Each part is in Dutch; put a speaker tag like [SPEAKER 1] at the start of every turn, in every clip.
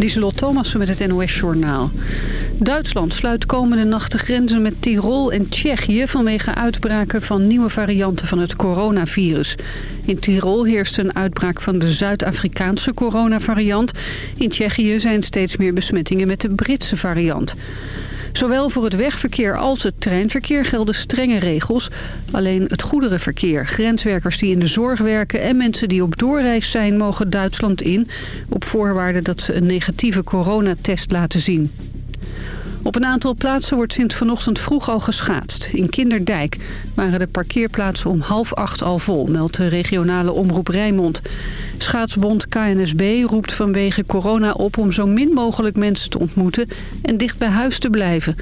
[SPEAKER 1] Lieselot Thomassen met het NOS-journaal. Duitsland sluit komende nacht de grenzen met Tirol en Tsjechië... vanwege uitbraken van nieuwe varianten van het coronavirus. In Tirol heerst een uitbraak van de Zuid-Afrikaanse coronavariant. In Tsjechië zijn steeds meer besmettingen met de Britse variant. Zowel voor het wegverkeer als het treinverkeer gelden strenge regels. Alleen het goederenverkeer, grenswerkers die in de zorg werken... en mensen die op doorreis zijn mogen Duitsland in... op voorwaarde dat ze een negatieve coronatest laten zien. Op een aantal plaatsen wordt sinds vanochtend vroeg al geschaatst. In Kinderdijk waren de parkeerplaatsen om half acht al vol, meldt de regionale omroep Rijnmond. Schaatsbond KNSB roept vanwege corona op om zo min mogelijk mensen te ontmoeten en dicht bij huis te blijven.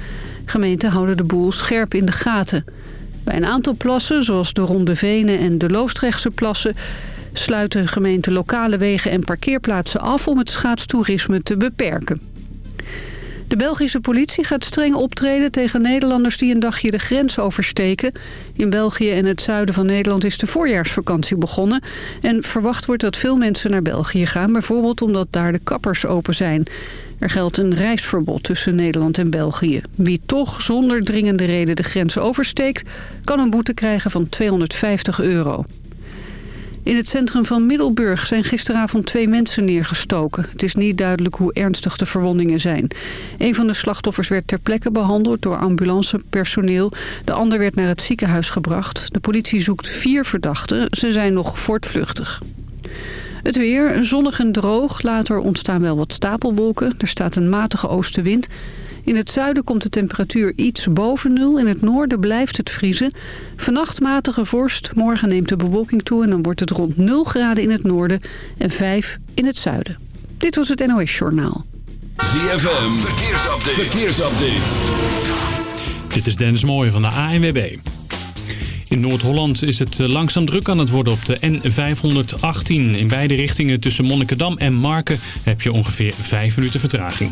[SPEAKER 1] Gemeenten houden de boel scherp in de gaten. Bij een aantal plassen, zoals de Ronde Venen en de Loostrechtse plassen... sluiten gemeenten lokale wegen en parkeerplaatsen af om het schaatstoerisme te beperken. De Belgische politie gaat streng optreden tegen Nederlanders die een dagje de grens oversteken. In België en het zuiden van Nederland is de voorjaarsvakantie begonnen. En verwacht wordt dat veel mensen naar België gaan, bijvoorbeeld omdat daar de kappers open zijn. Er geldt een reisverbod tussen Nederland en België. Wie toch zonder dringende reden de grens oversteekt, kan een boete krijgen van 250 euro. In het centrum van Middelburg zijn gisteravond twee mensen neergestoken. Het is niet duidelijk hoe ernstig de verwondingen zijn. Een van de slachtoffers werd ter plekke behandeld door ambulancepersoneel. De ander werd naar het ziekenhuis gebracht. De politie zoekt vier verdachten. Ze zijn nog voortvluchtig. Het weer, zonnig en droog. Later ontstaan wel wat stapelwolken. Er staat een matige oostenwind. In het zuiden komt de temperatuur iets boven nul. In het noorden blijft het vriezen. Vannacht matige vorst. Morgen neemt de bewolking toe en dan wordt het rond 0 graden in het noorden en 5 in het zuiden. Dit was het NOS Journaal.
[SPEAKER 2] ZFM, verkeersupdate. verkeersupdate.
[SPEAKER 3] Dit is Dennis Mooij van de ANWB. In Noord-Holland is het langzaam druk aan het worden op de N518. In beide richtingen tussen Monnikendam en Marken heb je ongeveer 5 minuten vertraging.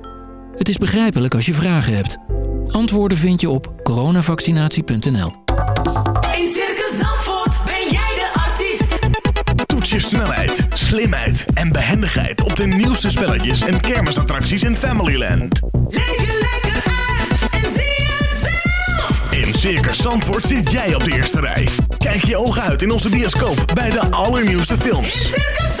[SPEAKER 4] Het is begrijpelijk als je vragen hebt. Antwoorden vind je op coronavaccinatie.nl.
[SPEAKER 5] In Circus Zandvoort ben jij de artiest.
[SPEAKER 6] Toets je snelheid, slimheid en behendigheid op de nieuwste spelletjes en kermisattracties in Familyland.
[SPEAKER 5] Leef je lekker uit en zie het zelf.
[SPEAKER 6] In Circus Zandvoort zit jij op de eerste rij. Kijk je ogen uit in onze bioscoop bij de allernieuwste
[SPEAKER 5] In
[SPEAKER 6] films.
[SPEAKER 5] Circus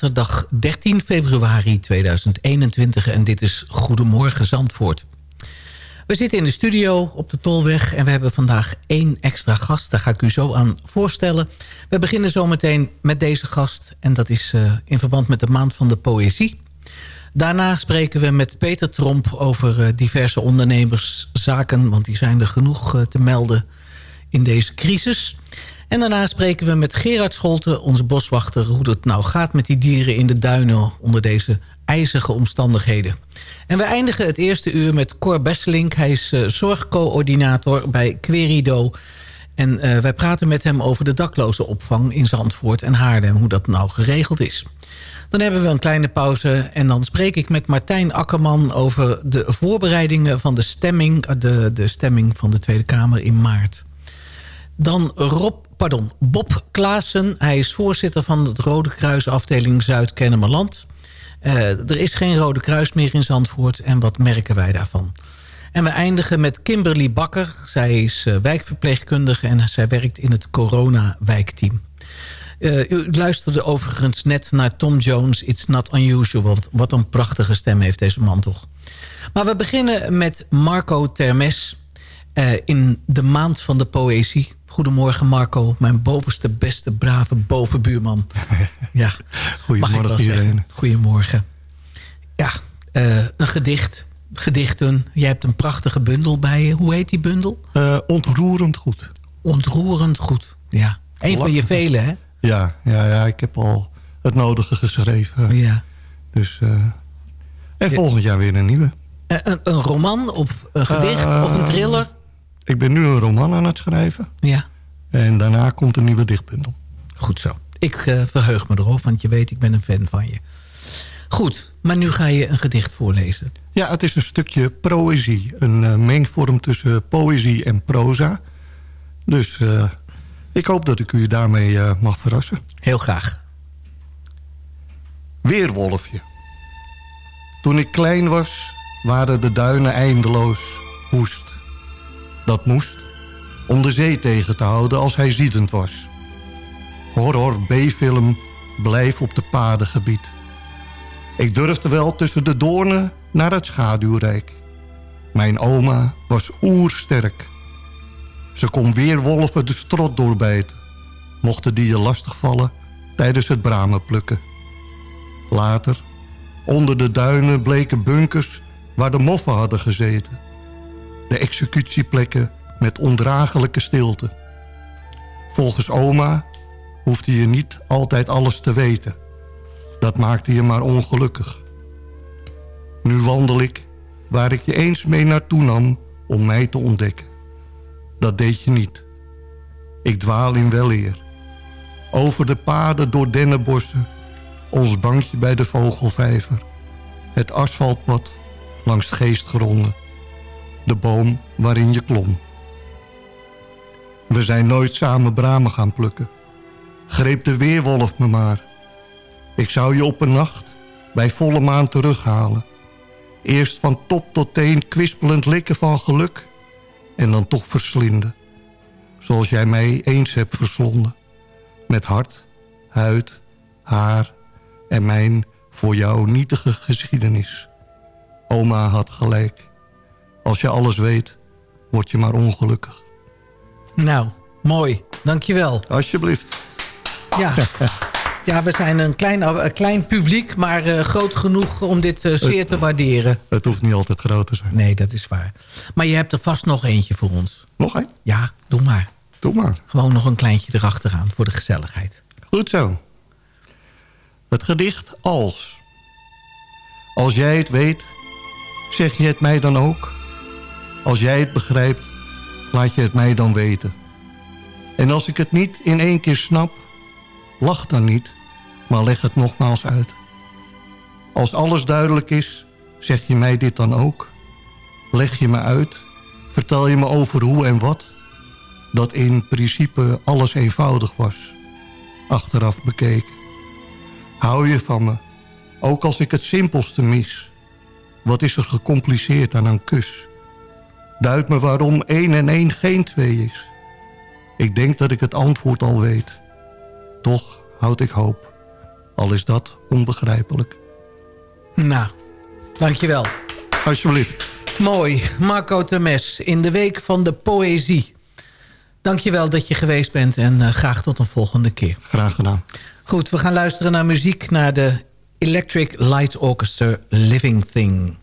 [SPEAKER 7] Zaterdag 13 februari 2021 en dit is Goedemorgen Zandvoort. We zitten in de studio op de Tolweg en we hebben vandaag één extra gast. Daar ga ik u zo aan voorstellen. We beginnen zometeen met deze gast en dat is eh, in verband met de Maand van de Poëzie. Daarna spreken we met Peter Tromp over eh, diverse ondernemerszaken... want die zijn er genoeg eh, te melden in deze crisis. En daarna spreken we met Gerard Scholten, onze boswachter... hoe het nou gaat met die dieren in de duinen onder deze ijzige omstandigheden. En we eindigen het eerste uur met Cor Besselink. Hij is eh, zorgcoördinator bij Querido. En eh, wij praten met hem over de daklozenopvang in Zandvoort en Haarlem... hoe dat nou geregeld is. Dan hebben we een kleine pauze en dan spreek ik met Martijn Akkerman... over de voorbereidingen van de stemming, eh, de, de stemming van de Tweede Kamer in maart. Dan Rob, pardon, Bob Klaassen. Hij is voorzitter van het Rode Kruis afdeling Zuid-Kennemerland. Eh, er is geen Rode Kruis meer in Zandvoort en wat merken wij daarvan? En we eindigen met Kimberly Bakker. Zij is eh, wijkverpleegkundige en zij werkt in het corona-wijkteam. Eh, u luisterde overigens net naar Tom Jones, It's Not Unusual. Wat, een prachtige stem heeft deze man toch. Maar we beginnen met Marco Termes in de maand van de poëzie. Goedemorgen Marco, mijn bovenste, beste, brave bovenbuurman. Ja.
[SPEAKER 8] Goedemorgen iedereen.
[SPEAKER 7] Goedemorgen. Ja, eh, een gedicht, gedichten. Jij hebt een prachtige bundel bij je. Hoe heet die bundel?
[SPEAKER 8] Eh, ontroerend goed.
[SPEAKER 7] Ontroerend goed. Ja. Een van je vele, hè?
[SPEAKER 8] Ja, ja, ja, ik heb al het nodige geschreven.
[SPEAKER 7] Ja.
[SPEAKER 8] Dus, eh, en volgend jaar weer een nieuwe.
[SPEAKER 7] Een, een roman of een gedicht of een thriller?
[SPEAKER 8] Ik ben nu een roman aan het schrijven.
[SPEAKER 7] Ja,
[SPEAKER 8] En daarna komt een nieuwe dichtbundel.
[SPEAKER 7] goed zo. Ik eh, verheug me erop, want je weet, ik ben een fan van je. Goed, maar nu ga je een gedicht voorlezen.
[SPEAKER 8] Ja, het is een stukje poëzie. Een eh, mengvorm tussen poëzie en proza. Dus eh, ik hoop dat ik u daarmee mag verrassen.
[SPEAKER 7] Heel graag.
[SPEAKER 8] Weerwolfje. Toen ik klein was, waren de duinen eindeloos woest. Dat moest om de zee tegen te houden als hij ziedend was. Horror B-film Blijf op de padengebied. Ik durfde wel tussen de doornen naar het schaduwrijk. Mijn oma was oersterk. Ze kon weerwolven de strot doorbijten. Mochten die je lastigvallen tijdens het bramen plukken. Later, onder de duinen bleken bunkers waar de moffen hadden gezeten. De executieplekken met ondraaglijke stilte. Volgens oma hoefde je niet altijd alles te weten. Dat maakte je maar ongelukkig. Nu wandel ik waar ik je eens mee naartoe nam om mij te ontdekken. Dat deed je niet. Ik dwaal in weleer. Over de paden door dennenbossen. Ons bankje bij de vogelvijver. Het asfaltpad langs geestgronden. De boom waarin je klom. We zijn nooit samen bramen gaan plukken. Greep de weerwolf me maar. Ik zou je op een nacht bij volle maan terughalen. Eerst van top tot teen kwispelend likken van geluk. En dan toch verslinden. Zoals jij mij eens hebt verslonden. Met hart, huid, haar en mijn voor jou nietige geschiedenis. Oma had gelijk. Als je alles weet, word je maar ongelukkig.
[SPEAKER 9] Nou, mooi. Dankjewel.
[SPEAKER 8] Alsjeblieft.
[SPEAKER 9] Ja. Ja, we zijn een klein, een klein publiek, maar eh, groot genoeg om dit eh, zeer te waarderen.
[SPEAKER 8] Het hoeft niet altijd groot te zijn.
[SPEAKER 9] Nee, dat is waar. Maar je hebt er vast nog eentje voor ons.
[SPEAKER 8] Nog één?
[SPEAKER 9] Ja, doe maar.
[SPEAKER 8] Doe maar.
[SPEAKER 9] Gewoon nog een kleintje erachteraan voor de gezelligheid.
[SPEAKER 8] Goed zo. Het gedicht Als. Als jij het weet, zeg je het mij dan ook. Als jij het begrijpt, laat je het mij dan weten. En als ik het niet in één keer snap, lach dan niet, maar leg het nogmaals uit. Als alles duidelijk is, zeg je mij dit dan ook. Leg je me uit, vertel je me over hoe en wat. Dat in principe alles eenvoudig was, achteraf bekeken. Hou je van me, ook als ik het simpelste mis. Wat is er gecompliceerd aan een kus? Duid me waarom één en één geen twee is. Ik denk dat ik het antwoord al weet. Toch houd ik hoop. Al is dat onbegrijpelijk.
[SPEAKER 9] Nou, dankjewel.
[SPEAKER 8] Alsjeblieft.
[SPEAKER 9] Mooi. Marco Temes in de Week van de Poëzie. Dankjewel dat je geweest bent en eh, graag tot een volgende keer.
[SPEAKER 8] Graag gedaan.
[SPEAKER 9] Goed, we gaan luisteren naar muziek... naar de Electric Light Orchestra Living Thing.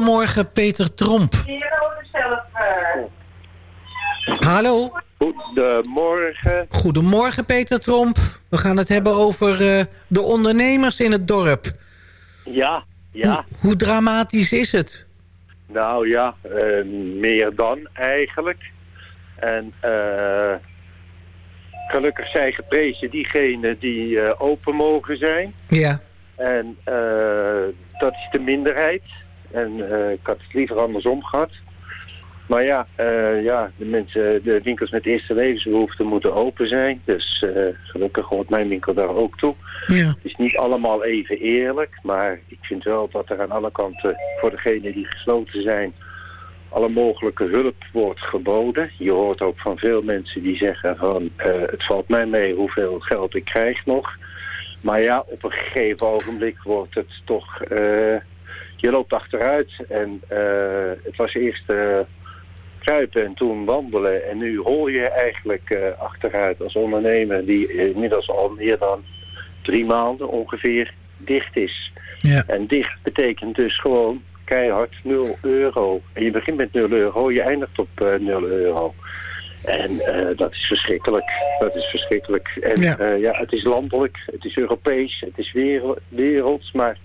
[SPEAKER 7] Goedemorgen, Peter Tromp. Hallo.
[SPEAKER 10] Goedemorgen.
[SPEAKER 7] Goedemorgen, Peter Tromp. We gaan het hebben over eh, de ondernemers in het dorp.
[SPEAKER 10] Ja, ja.
[SPEAKER 7] Hoe, hoe dramatisch is het?
[SPEAKER 10] Nou ja, eh, meer dan eigenlijk. En eh, gelukkig zijn geprezen diegenen die open mogen zijn.
[SPEAKER 7] Ja.
[SPEAKER 10] En dat is de minderheid. En eh, ik had het liever andersom gehad. Maar ja, eh, ja, de mensen, de winkels met eerste levensbehoeften moeten open zijn. Dus eh, gelukkig hoort mijn winkel daar ook toe.
[SPEAKER 7] Ja.
[SPEAKER 10] Het is niet allemaal even eerlijk, maar ik vind wel dat er aan alle kanten voor degenen die gesloten zijn alle mogelijke hulp wordt geboden. Je hoort ook van veel mensen die zeggen van het valt mij mee hoeveel geld ik krijg nog. Maar ja, op een gegeven ogenblik wordt het toch, je loopt achteruit en eh, het was eerst eh, kruipen en toen wandelen en nu hoor je eigenlijk eh, achteruit als ondernemer die inmiddels al meer dan drie maanden ongeveer dicht is.
[SPEAKER 7] Ja.
[SPEAKER 10] En dicht betekent dus gewoon keihard 0 euro. En je begint met 0 euro, je eindigt op eh 0 euro. En dat is verschrikkelijk. Dat is verschrikkelijk. En
[SPEAKER 7] Ja.
[SPEAKER 10] ja. ja, het is landelijk, het is Europees, het is wereld, werelds. Maar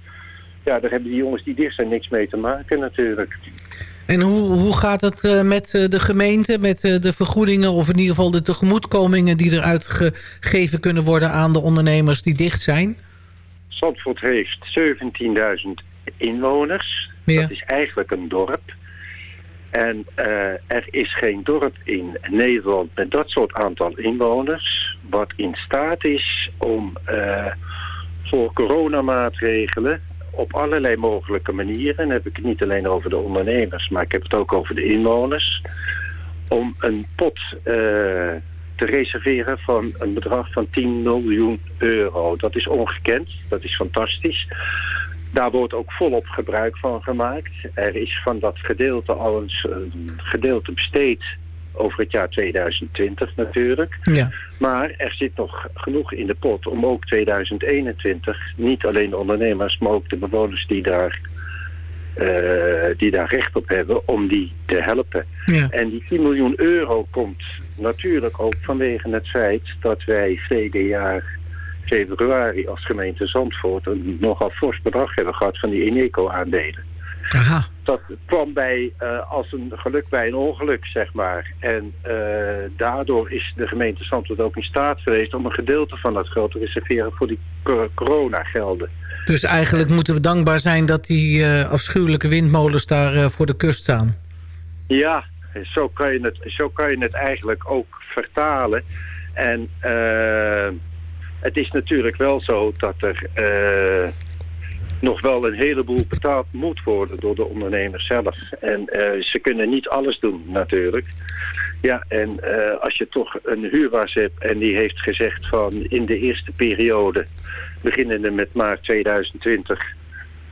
[SPEAKER 10] ja, daar hebben die jongens die dicht zijn niks mee te maken natuurlijk.
[SPEAKER 7] En hoe, hoe gaat het eh, met eh, de gemeente, met eh, de vergoedingen... of in ieder geval de tegemoetkomingen die eruit gegeven kunnen worden... aan de ondernemers die dicht zijn?
[SPEAKER 10] Zandvoort heeft 17.000 inwoners.
[SPEAKER 7] Ja.
[SPEAKER 10] Dat is eigenlijk een dorp. En er is geen dorp in Nederland met dat soort aantal inwoners... wat in staat is om voor coronamaatregelen op allerlei mogelijke manieren... en dan heb ik het niet alleen over de ondernemers, maar ik heb het ook over de inwoners... om een pot eh, te reserveren van een bedrag van 10 miljoen euro. Dat is ongekend, dat is fantastisch. Daar wordt ook volop gebruik van gemaakt. Er is van dat gedeelte al een, gedeelte besteed over het jaar 2020 natuurlijk.
[SPEAKER 7] Ja.
[SPEAKER 10] Maar er zit nog genoeg in de pot om ook 2021, niet alleen de ondernemers, maar ook de bewoners die daar, eh, die daar recht op hebben, om die te helpen.
[SPEAKER 7] Ja.
[SPEAKER 10] En die 10 miljoen euro komt natuurlijk ook vanwege het feit dat wij verleden jaar februari als gemeente Zandvoort een nogal fors bedrag hebben gehad van die Eneco-aandelen.
[SPEAKER 7] Aha.
[SPEAKER 10] Dat kwam bij, eh, als een geluk bij een ongeluk, zeg maar. En eh, daardoor is de gemeente Zandvoort ook in staat geweest om een gedeelte van dat geld te reserveren voor die cor- coronagelden.
[SPEAKER 7] Dus eigenlijk moeten we dankbaar zijn... dat die eh, afschuwelijke windmolens daar voor de kust staan.
[SPEAKER 10] Ja, zo kan je het, zo kan je het eigenlijk ook vertalen. En het is natuurlijk wel zo dat er nog wel een heleboel betaald moet worden door de ondernemers zelf. En eh, ze kunnen niet alles doen natuurlijk. Ja, en eh, als je toch een huurbaas hebt en die heeft gezegd van in de eerste periode, beginnende met maart 2020,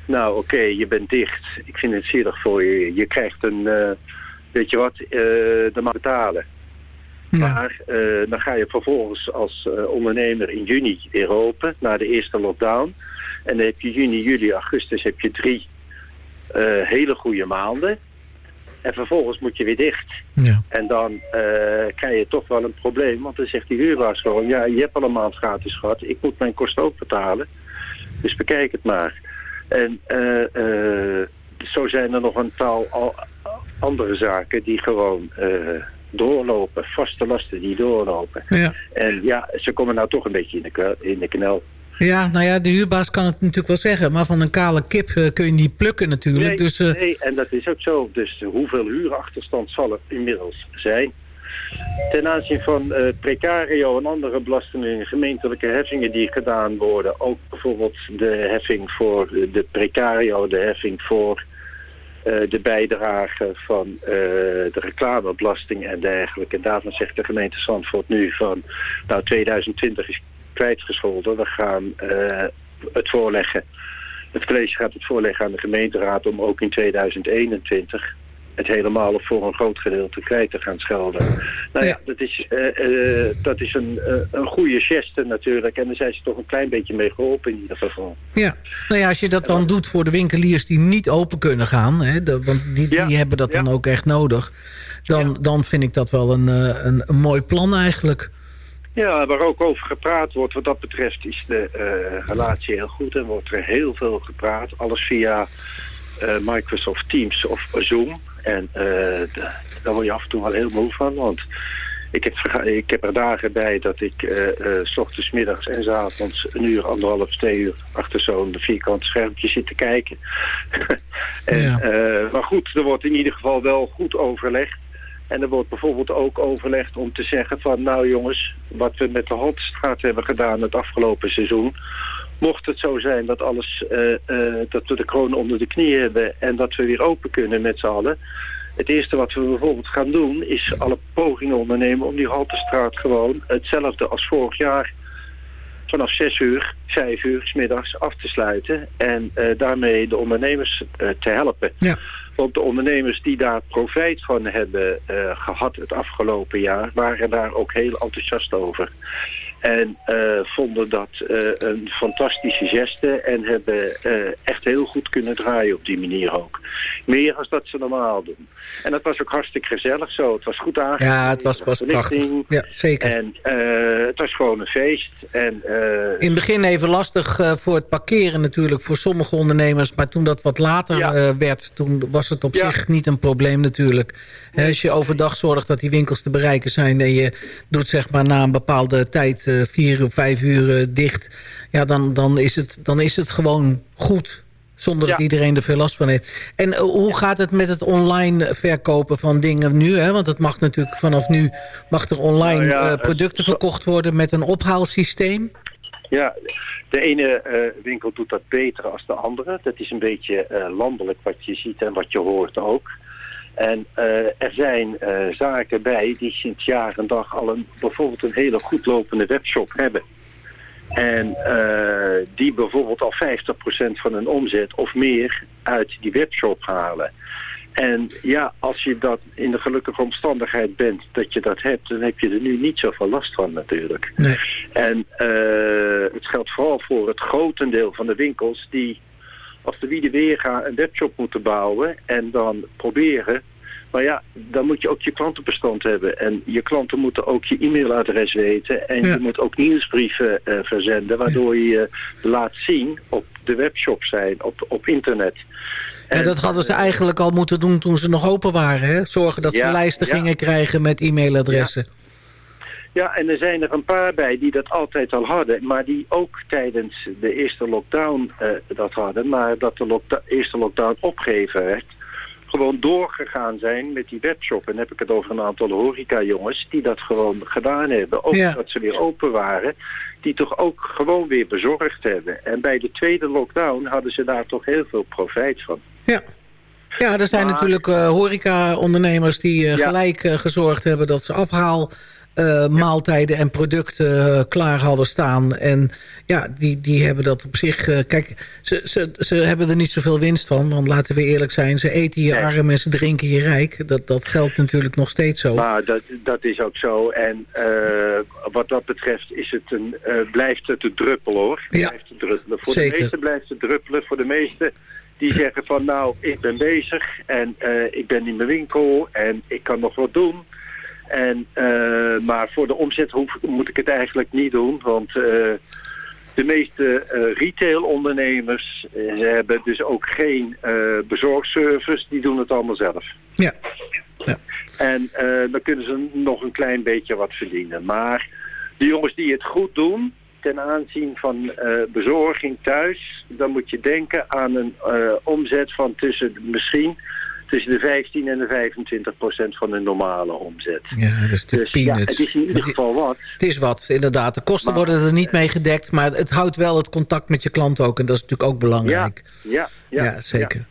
[SPEAKER 10] nou oké, je bent dicht, ik vind het zielig voor je, je krijgt een, eh, weet je wat, dan mag betalen. Maar dan ga je vervolgens als ondernemer in juni weer open, na de eerste lockdown. En dan heb je juni, juli, augustus heb je drie eh, hele goede maanden. En vervolgens moet je weer dicht.
[SPEAKER 7] Ja.
[SPEAKER 10] En dan eh, krijg je toch wel een probleem. Want dan zegt die huurbaas gewoon... ja, je hebt al een maand gratis gehad. Ik moet mijn kosten ook betalen. Dus bekijk het maar. En eh, zo zijn er nog een tal al andere zaken... die gewoon doorlopen. Vaste lasten die doorlopen.
[SPEAKER 7] Ja.
[SPEAKER 10] En ja, ze komen nou toch een beetje in de, in de knel.
[SPEAKER 7] Ja, nou ja, de huurbaas kan het natuurlijk wel zeggen... maar van een kale kip eh, kun je niet plukken natuurlijk.
[SPEAKER 10] Nee,
[SPEAKER 7] dus, eh,
[SPEAKER 10] nee, en dat is ook zo. Dus hoeveel huurachterstand zal er inmiddels zijn? Ten aanzien van eh, precario en andere belastingen, gemeentelijke heffingen die gedaan worden. Ook bijvoorbeeld de heffing voor de precario, de heffing voor de bijdrage van de reclamebelasting en dergelijke. En daarvan zegt de gemeente Zandvoort nu van, nou 2020 is kwijtgescholden. We gaan eh, het voorleggen. Het college gaat het voorleggen aan de gemeenteraad om ook in 2021 het helemaal of voor een groot gedeelte kwijt te gaan schelden. Nou ja, dat is, eh, eh, dat is een, een goede geste natuurlijk. En daar zijn ze toch een klein beetje mee geholpen in ieder geval.
[SPEAKER 7] Ja, nou ja, als je dat dan doet voor de winkeliers die niet open kunnen gaan... Hè, de- want die, die hebben dat dan ook echt nodig... Dan, dan vind ik dat wel een, een, een mooi plan eigenlijk.
[SPEAKER 10] Ja, waar ook over gepraat wordt wat dat betreft is de eh, relatie heel goed. En wordt er heel veel gepraat. Alles via eh, Microsoft Teams of Zoom. En eh, daar word je af en toe wel heel moe van. Want ik heb, ik heb er dagen bij dat ik s ochtends, middags en 's avonds een uur, anderhalf, twee uur achter zo'n vierkant schermpje zit te kijken. en,
[SPEAKER 7] Ja.
[SPEAKER 10] maar goed, er wordt in ieder geval wel goed overlegd. En er wordt bijvoorbeeld ook overlegd om te zeggen van... nou jongens, wat we met de Hotstraat hebben gedaan het afgelopen seizoen... mocht het zo zijn dat, alles, eh, eh, dat we de kroon onder de knie hebben... en dat we weer open kunnen met z'n allen... Het eerste wat we bijvoorbeeld gaan doen is alle pogingen ondernemen om die Haltestraat gewoon hetzelfde als vorig jaar vanaf 6 uur, 5 uur 's middags af te sluiten en eh, daarmee de ondernemers te helpen.
[SPEAKER 7] Ja.
[SPEAKER 10] Want de ondernemers die daar profijt van hebben eh, gehad het afgelopen jaar, waren daar ook heel enthousiast over. En eh, vonden dat eh, een fantastische geste en hebben eh, echt heel goed kunnen draaien op die manier ook. Meer als dat ze normaal doen. En dat was ook hartstikke gezellig zo. Het was goed aangekleed.
[SPEAKER 7] Ja, het was, was prachtig. Ja, zeker.
[SPEAKER 10] En het was gewoon een feest. En,
[SPEAKER 7] In het begin even lastig voor het parkeren natuurlijk voor sommige ondernemers. Maar toen dat wat later
[SPEAKER 10] Ja.
[SPEAKER 7] werd, toen was het op
[SPEAKER 10] Ja.
[SPEAKER 7] zich niet een probleem natuurlijk. Als je overdag zorgt dat die winkels te bereiken zijn... en je doet zeg maar na een bepaalde tijd, vier of vijf uur eh, dicht... Ja, dan, dan, is het, dan is het gewoon goed. Zonder dat iedereen er veel last van heeft. En eh, hoe gaat het met het online verkopen van dingen nu? Hè? Want het mag natuurlijk vanaf nu mag er online
[SPEAKER 10] Nou ja,
[SPEAKER 7] eh, producten verkocht worden met een ophaalsysteem.
[SPEAKER 10] Ja, de ene eh, winkel doet dat beter als de andere. Dat is een beetje eh, landelijk wat je ziet en wat je hoort ook. En eh, er zijn eh, zaken bij die sinds jaar en dag al een, bijvoorbeeld een hele goed lopende webshop hebben. En eh, die bijvoorbeeld al 50% van hun omzet of meer uit die webshop halen. En ja, als je dat in de gelukkige omstandigheid bent dat je dat hebt, dan heb je er nu niet zoveel last van natuurlijk.
[SPEAKER 7] Nee.
[SPEAKER 10] En het geldt vooral voor het grotendeel van de winkels die als de wiede weer gaan een webshop moeten bouwen en dan proberen. Maar ja, dan moet je ook je klantenbestand hebben. En je klanten moeten ook je e-mailadres weten. En
[SPEAKER 7] Ja.
[SPEAKER 10] je moet ook nieuwsbrieven eh, verzenden, waardoor je je laat zien op de webshop zijn, op, op internet.
[SPEAKER 7] En
[SPEAKER 10] En-
[SPEAKER 7] dat hadden ze eigenlijk al moeten doen toen ze nog open waren. Hè? Zorgen dat ze
[SPEAKER 10] Ja,
[SPEAKER 7] lijsten
[SPEAKER 10] ja.
[SPEAKER 7] gingen krijgen met e-mailadressen.
[SPEAKER 10] Ja, en er zijn er een paar bij die dat altijd al hadden, maar die ook tijdens de eerste lockdown eh, dat hadden, maar dat de eerste lockdown opgegeven werd, gewoon doorgegaan zijn met die webshop. En dan heb ik het over een aantal horeca-jongens die dat gewoon gedaan hebben. Ook
[SPEAKER 7] Ja.
[SPEAKER 10] dat ze weer open waren, die toch ook gewoon weer bezorgd hebben. En bij de tweede lockdown hadden ze daar toch heel veel profijt van.
[SPEAKER 7] Ja. Ja, er zijn
[SPEAKER 10] Maar-
[SPEAKER 7] natuurlijk eh, horeca-ondernemers die eh,
[SPEAKER 10] Ja.
[SPEAKER 7] gelijk gezorgd hebben dat ze afhaal... eh, maaltijden en producten eh, klaar hadden staan. En ja, die, die hebben dat op zich... eh, kijk, ze, ze, ze hebben er niet zoveel winst van. Want laten we eerlijk zijn, ze eten je
[SPEAKER 10] Nee.
[SPEAKER 7] arm en ze drinken je rijk. Dat, dat geldt natuurlijk nog steeds zo.
[SPEAKER 10] Maar dat, dat is ook zo. En wat dat betreft is het een, blijft het een druppel hoor.
[SPEAKER 7] Ja.
[SPEAKER 10] Blijft het druppelen. Voor
[SPEAKER 7] Zeker.
[SPEAKER 10] de meesten blijft het druppelen. Voor de meesten die zeggen van nou, ik ben bezig en ik ben in mijn winkel en ik kan nog wat doen. En, eh, maar voor de omzet hoef, moet ik het eigenlijk niet doen, want eh, de meeste eh retailondernemers eh, ze hebben dus ook geen bezorgservice, die doen het allemaal zelf.
[SPEAKER 7] Ja.
[SPEAKER 10] En eh, dan kunnen ze nog een klein beetje wat verdienen. Maar de jongens die het goed doen, ten aanzien van bezorging thuis, dan moet je denken aan een omzet van tussen misschien tussen de 15 en de 25 procent van de normale omzet.
[SPEAKER 7] Ja, dat is
[SPEAKER 10] Dus ja,
[SPEAKER 7] peanuts.
[SPEAKER 10] het is in ieder
[SPEAKER 7] Het-
[SPEAKER 10] geval wat.
[SPEAKER 7] Het is wat, inderdaad. De kosten
[SPEAKER 10] Maar-
[SPEAKER 7] worden er niet mee gedekt, maar het houdt wel het contact met je klant ook. En dat is natuurlijk ook belangrijk.
[SPEAKER 10] ja, ja,
[SPEAKER 7] Ja, zeker.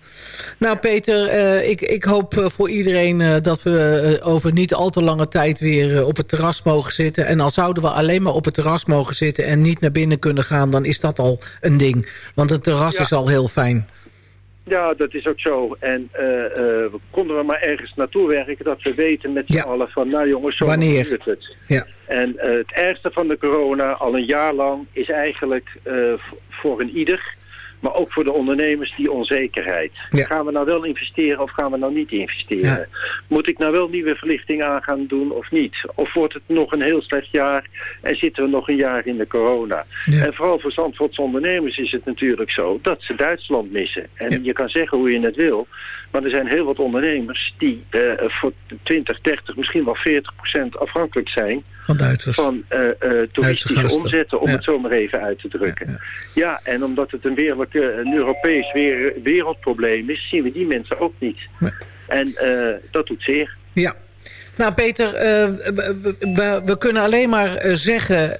[SPEAKER 7] Nou, Peter, eh, ik, ik hoop eh, voor iedereen eh, dat we over niet al te lange tijd weer op het terras mogen zitten. En al zouden we alleen maar op het terras mogen zitten en niet naar binnen kunnen gaan, dan is dat al een ding. Want het terras is al heel fijn.
[SPEAKER 10] Ja, dat is ook zo. En eh, eh, konden we maar ergens naartoe werken dat we weten met z'n
[SPEAKER 7] Ja.
[SPEAKER 10] allen van, nou jongens, zo
[SPEAKER 7] Wanneer?
[SPEAKER 10] het.
[SPEAKER 7] Ja.
[SPEAKER 10] En eh, het ergste van de corona, al een jaar lang, is eigenlijk voor een ieder, maar ook voor de ondernemers, die onzekerheid.
[SPEAKER 7] Ja.
[SPEAKER 10] Gaan we nou wel investeren of gaan we nou niet investeren?
[SPEAKER 7] Ja.
[SPEAKER 10] Moet ik nou wel nieuwe verlichting aan gaan doen of niet? Of wordt het nog een heel slecht jaar en zitten we nog een jaar in de corona?
[SPEAKER 7] Ja.
[SPEAKER 10] En vooral voor Zandvoortse ondernemers is het natuurlijk zo dat ze Duitsland missen. En je kan zeggen hoe je het wil, maar er zijn heel wat ondernemers die eh, voor 20, 30, misschien wel 40 procent afhankelijk zijn
[SPEAKER 7] Van Duitsers.
[SPEAKER 10] van eh, eh, toeristische omzetten, om
[SPEAKER 7] Ja.
[SPEAKER 10] het zo maar even uit te drukken.
[SPEAKER 7] Ja,
[SPEAKER 10] Ja, en omdat het een, wereldlijke, een Europees weer, wereldprobleem is, zien we die mensen ook niet.
[SPEAKER 7] Nee.
[SPEAKER 10] En eh, dat doet zeer.
[SPEAKER 7] Ja. Nou Peter, we, we- we kunnen alleen maar zeggen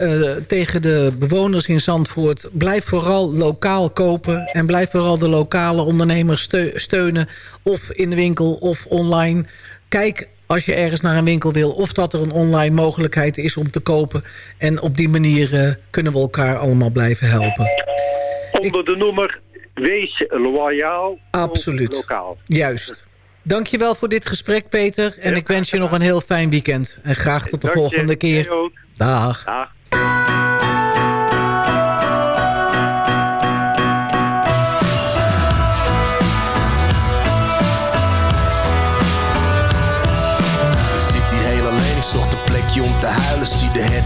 [SPEAKER 7] tegen de bewoners in Zandvoort... blijf vooral lokaal kopen en blijf vooral de lokale ondernemers steu- steunen. Of in de winkel of online. Kijk als je ergens naar een winkel wil... of dat er een online mogelijkheid is om te kopen. En op die manier eh, kunnen we elkaar allemaal blijven helpen.
[SPEAKER 10] Onder de noemer Wees loyaal,
[SPEAKER 7] Absoluut.
[SPEAKER 10] lokaal.
[SPEAKER 7] Juist. Dankjewel voor dit gesprek, Peter. En
[SPEAKER 10] Ja,
[SPEAKER 7] ik wens je nog een heel fijn weekend. En graag tot de
[SPEAKER 10] Dank je.
[SPEAKER 7] volgende keer. Dag.
[SPEAKER 10] Dag.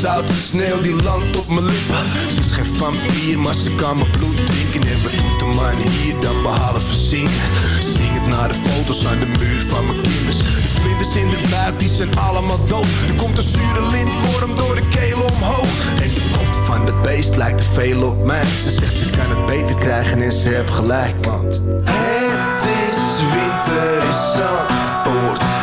[SPEAKER 11] zoute sneeuw die landt op mijn lippen. Ze is geen vampier, maar ze kan mijn bloed drinken. En wat doet de man hier dan behalve zingen? Zing het naar de foto's aan de muur van mijn kinders. De vlinders in de buik, die zijn allemaal dood. Er komt een zure lintworm door de keel omhoog. En de kop van dat beest lijkt te veel op mij. Ze zegt ze kan het beter krijgen en ze heeft gelijk. Want het is winter in Zandvoort,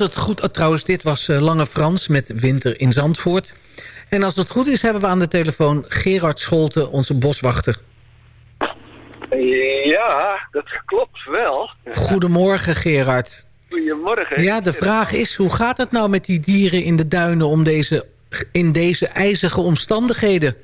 [SPEAKER 11] het
[SPEAKER 7] goed... oh, trouwens, dit was eh, Lange Frans met Winter in Zandvoort. En als het goed is, hebben we aan de telefoon Gerard Scholten, onze boswachter.
[SPEAKER 12] Ja, dat klopt wel.
[SPEAKER 7] Goedemorgen, Gerard.
[SPEAKER 12] Goedemorgen.
[SPEAKER 7] Ja, de vraag is, hoe gaat het nou met die dieren in de duinen... Om deze, in deze ijzige omstandigheden?